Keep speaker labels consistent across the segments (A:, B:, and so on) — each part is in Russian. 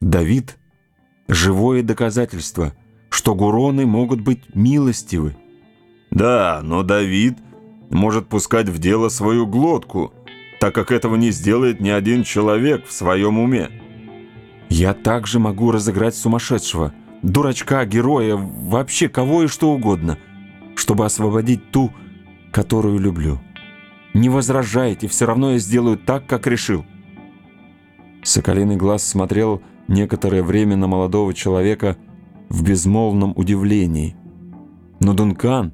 A: Давид — живое доказательство, что гуроны могут быть милостивы.
B: Да, но Давид может пускать в дело свою глотку, так как этого не сделает ни один человек в своем уме.
A: Я также могу разыграть сумасшедшего, дурачка, героя, вообще кого и что угодно, чтобы освободить ту, которую люблю. Не возражайте, все равно я сделаю так, как решил. Соколиный глаз смотрел некоторое время на молодого человека в безмолвном удивлении. Но Дункан,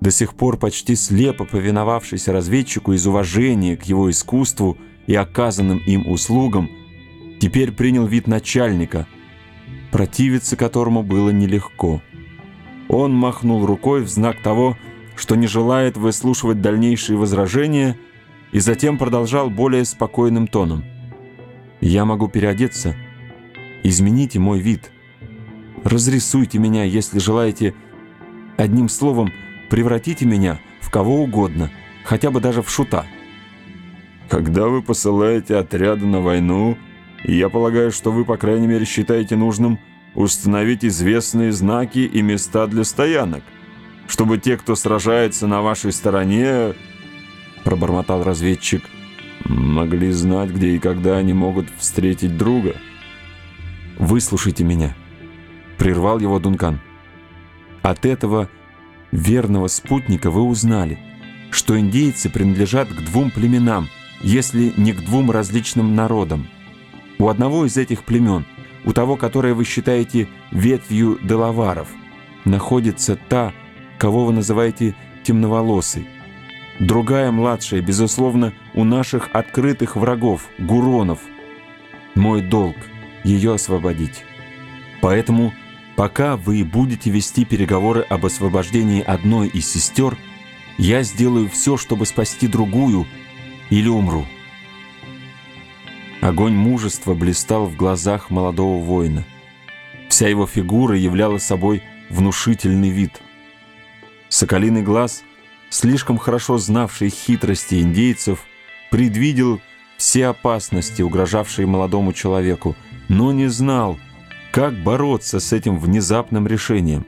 A: до сих пор почти слепо повиновавшийся разведчику из уважения к его искусству и оказанным им услугам, теперь принял вид начальника, противиться которому было нелегко. Он махнул рукой в знак того, что не желает выслушивать дальнейшие возражения, и затем продолжал более спокойным тоном. «Я могу переодеться. Измените мой вид. Разрисуйте меня, если желаете. Одним словом, превратите меня в кого угодно, хотя бы даже в шута».
B: «Когда вы посылаете отряды на войну, я полагаю, что вы, по крайней мере, считаете нужным установить известные знаки и места для стоянок, чтобы те, кто сражается на вашей стороне, пробормотал разведчик, могли знать, где и когда они могут встретить друга.
A: «Выслушайте меня», — прервал его Дункан. «От этого верного спутника вы узнали, что индейцы принадлежат к двум племенам, если не к двум различным народам. У одного из этих племен, у того, которое вы считаете ветвью делаваров, находится та, кого вы называете темноволосой. Другая, младшая, безусловно, у наших открытых врагов, гуронов. Мой долг — ее освободить. Поэтому, пока вы будете вести переговоры об освобождении одной из сестер, я сделаю все, чтобы спасти другую, или умру. Огонь мужества блистал в глазах молодого воина. Вся его фигура являла собой внушительный вид. Соколиный глаз, слишком хорошо знавший хитрости индейцев, предвидел все опасности, угрожавшие молодому человеку, но не знал, как бороться с этим внезапным решением.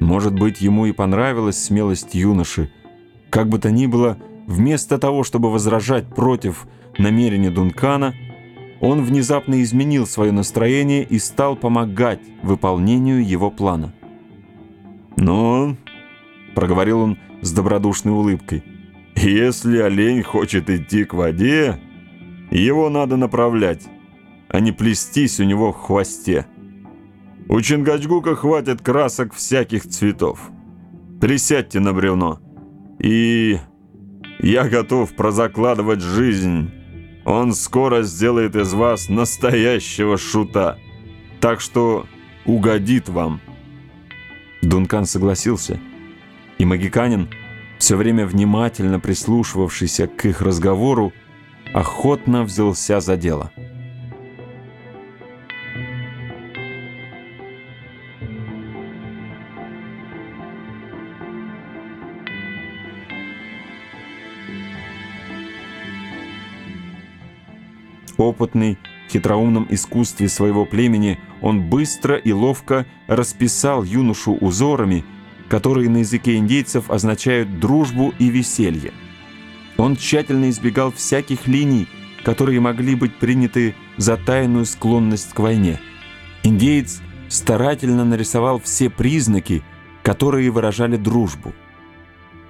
A: Может быть, ему и понравилась смелость юноши. Как бы то ни было, вместо того, чтобы возражать против намерения Дункана, он внезапно изменил свое настроение и стал помогать выполнению его плана.
B: «Ну, — проговорил он с добродушной улыбкой, — если олень хочет идти к воде, его надо направлять, а не плестись у него в хвосте. У Чингачгука хватит красок всяких цветов. Присядьте на бревно, и я готов прозакладывать жизнь» Он скоро сделает из вас настоящего шута. Так что угодит вам».
A: Дункан согласился, и магиканин, все время внимательно прислушивавшийся к их разговору, охотно взялся за дело. Опытный в хитроумном искусстве своего племени, он быстро и ловко расписал юношу узорами, которые на языке индейцев означают дружбу и веселье. Он тщательно избегал всяких линий, которые могли быть приняты за тайную склонность к войне. Индеец старательно нарисовал все признаки, которые выражали дружбу.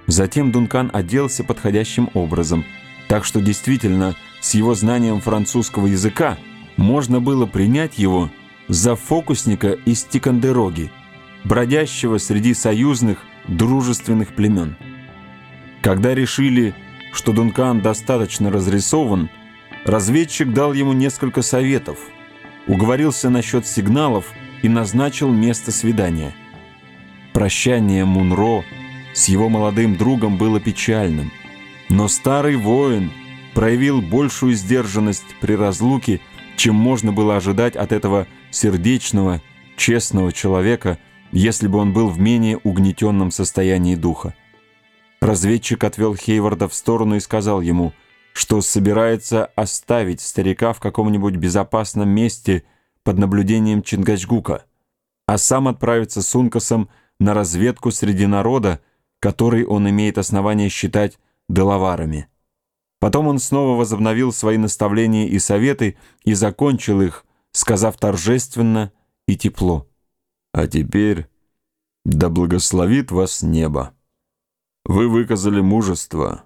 A: Затем Дункан оделся подходящим образом, так что действительно с его знанием французского языка можно было принять его за фокусника из Тикандероги, бродящего среди союзных дружественных племен. Когда решили, что Дункан достаточно разрисован, разведчик дал ему несколько советов, уговорился насчет сигналов и назначил место свидания. Прощание Мунро с его молодым другом было печальным, но старый воин – проявил большую сдержанность при разлуке, чем можно было ожидать от этого сердечного, честного человека, если бы он был в менее угнетенном состоянии духа. Разведчик отвел Хейварда в сторону и сказал ему, что собирается оставить старика в каком-нибудь безопасном месте под наблюдением Чингачгука, а сам отправится с Ункасом на разведку среди народа, который он имеет основания считать делаварами. Потом он снова возобновил свои наставления и советы и закончил их, сказав торжественно и тепло. «А теперь да благословит вас небо. Вы выказали мужество,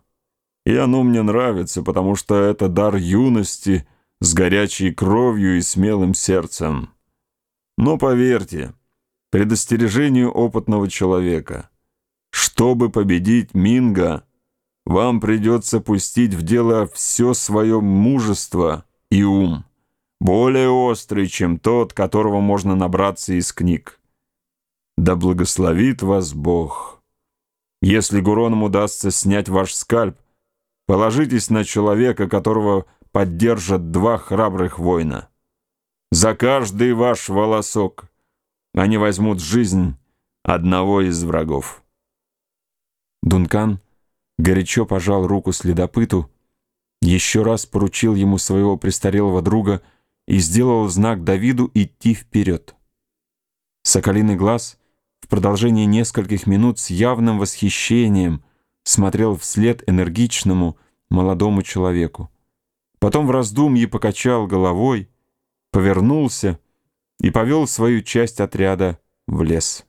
A: и оно мне нравится, потому что это дар юности с горячей кровью и смелым сердцем. Но поверьте, предостережению опытного человека, чтобы победить Минга, вам придется пустить в дело все свое мужество и ум, более острый, чем тот, которого можно набраться из книг. Да благословит вас Бог. Если Гуронам удастся снять ваш скальп, положитесь на человека, которого поддержат два храбрых воина. За каждый ваш волосок они возьмут жизнь одного из врагов. Дункан горячо пожал руку следопыту, еще раз поручил ему своего престарелого друга и сделал знак Давиду идти вперед. Соколиный глаз в продолжении нескольких минут с явным восхищением смотрел вслед энергичному молодому человеку. Потом в раздумье покачал головой, повернулся и повел свою часть отряда в лес.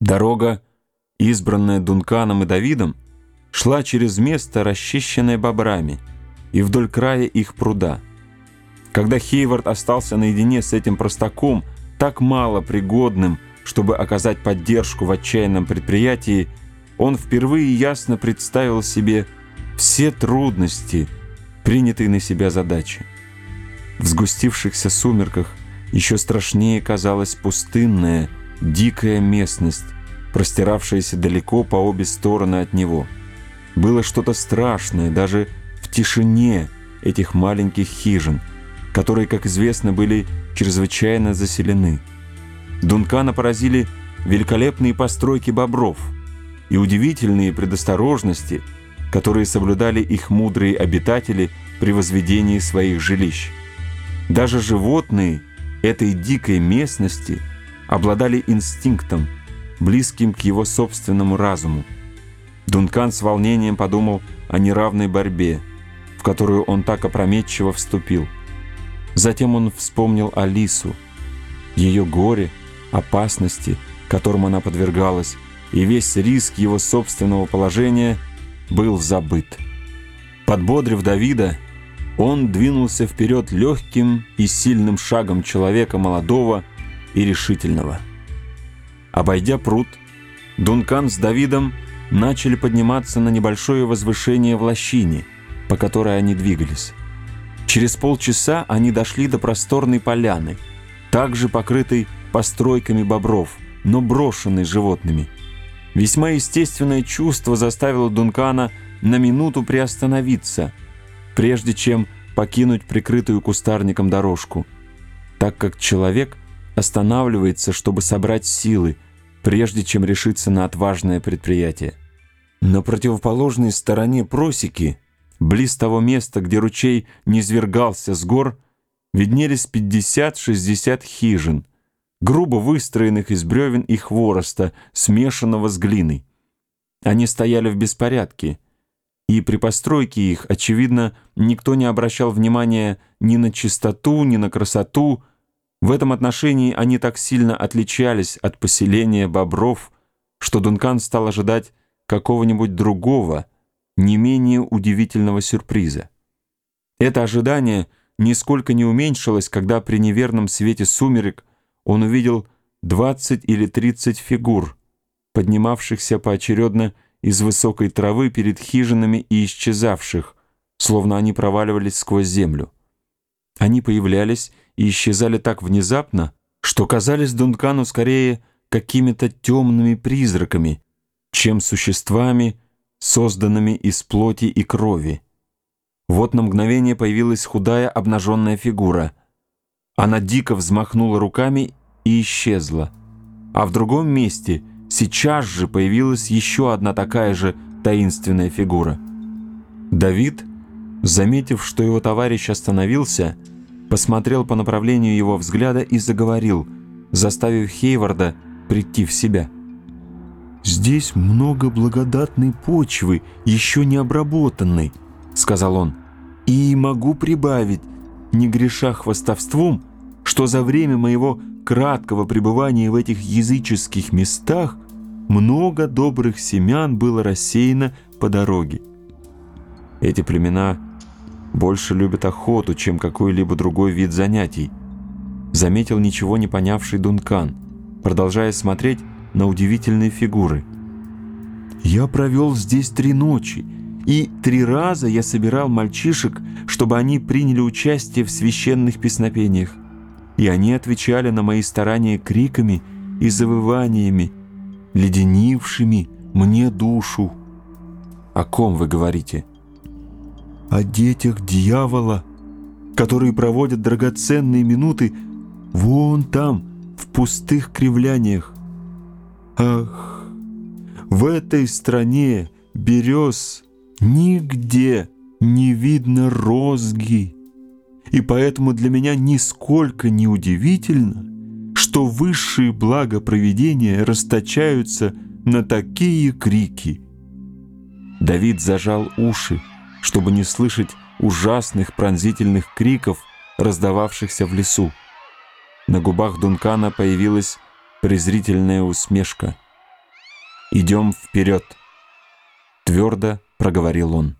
A: Дорога, избранная Дунканом и Давидом, шла через место, расчищенное бобрами, и вдоль края их пруда. Когда Хейвард остался наедине с этим простаком, так мало пригодным, чтобы оказать поддержку в отчаянном предприятии, он впервые ясно представил себе все трудности, принятые на себя задачи. В сгустившихся сумерках еще страшнее казалась пустынная, дикая местность, простиравшаяся далеко по обе стороны от него – было что-то страшное даже в тишине этих маленьких хижин, которые, как известно, были чрезвычайно заселены. Дункана поразили великолепные постройки бобров и удивительные предосторожности, которые соблюдали их мудрые обитатели при возведении своих жилищ. Даже животные этой дикой местности обладали инстинктом, близким к его собственному разуму. Дункан с волнением подумал о неравной борьбе, в которую он так опрометчиво вступил. Затем он вспомнил Алису, ее горе, опасности, которым она подвергалась, и весь риск его собственного положения был забыт. Подбодрив Давида, он двинулся вперед легким и сильным шагом человека молодого и решительного. Обойдя пруд, Дункан с Давидом – начали подниматься на небольшое возвышение в лощине, по которой они двигались. Через полчаса они дошли до просторной поляны, также покрытой постройками бобров, но брошенной животными. Весьма естественное чувство заставило Дункана на минуту приостановиться, прежде чем покинуть прикрытую кустарником дорожку, так как человек останавливается, чтобы собрать силы, прежде чем решиться на отважное предприятие. На противоположной стороне просеки, близ того места, где ручей низвергался с гор, виднелись 50-60 хижин, грубо выстроенных из бревен и хвороста, смешанного с глиной. Они стояли в беспорядке, и при постройке их, очевидно, никто не обращал внимания ни на чистоту, ни на красоту. В этом отношении они так сильно отличались от поселения бобров, что Дункан стал ожидать какого-нибудь другого, не менее удивительного сюрприза. Это ожидание нисколько не уменьшилось, когда при неверном свете сумерек он увидел 20 или 30 фигур, поднимавшихся поочередно из высокой травы перед хижинами и исчезавших, словно они проваливались сквозь землю. Они появлялись и исчезали так внезапно, что казались Дункану скорее какими-то темными призраками, чем существами, созданными из плоти и крови. Вот на мгновение появилась худая обнаженная фигура. Она дико взмахнула руками и исчезла. А в другом месте сейчас же появилась еще одна такая же таинственная фигура. Давид, заметив, что его товарищ остановился, посмотрел по направлению его взгляда и заговорил, заставив Хейварда прийти в себя. «Здесь много благодатной почвы, еще не обработанной», — сказал он. «И могу прибавить, не греша хвостовством, что за время моего краткого пребывания в этих языческих местах много добрых семян было рассеяно по дороге. Эти племена больше любят охоту, чем какой-либо другой вид занятий, заметил ничего не понявший Дункан, продолжая смотреть на удивительные фигуры. «Я провел здесь три ночи, и три раза я собирал мальчишек, чтобы они приняли участие в священных песнопениях, и они отвечали на мои старания криками и завываниями, леденившими мне душу. О ком вы говорите? О детях дьявола, которые проводят драгоценные минуты вон там, в пустых кривляниях. Ах, в этой стране берез нигде не видно розги, и поэтому для меня нисколько не удивительно, что высшие блага проведения расточаются на такие крики. Давид зажал уши, чтобы не слышать ужасных пронзительных криков, раздававшихся в лесу. На губах Дункана появилась презрительная усмешка. «Идем вперед!» — твердо проговорил он.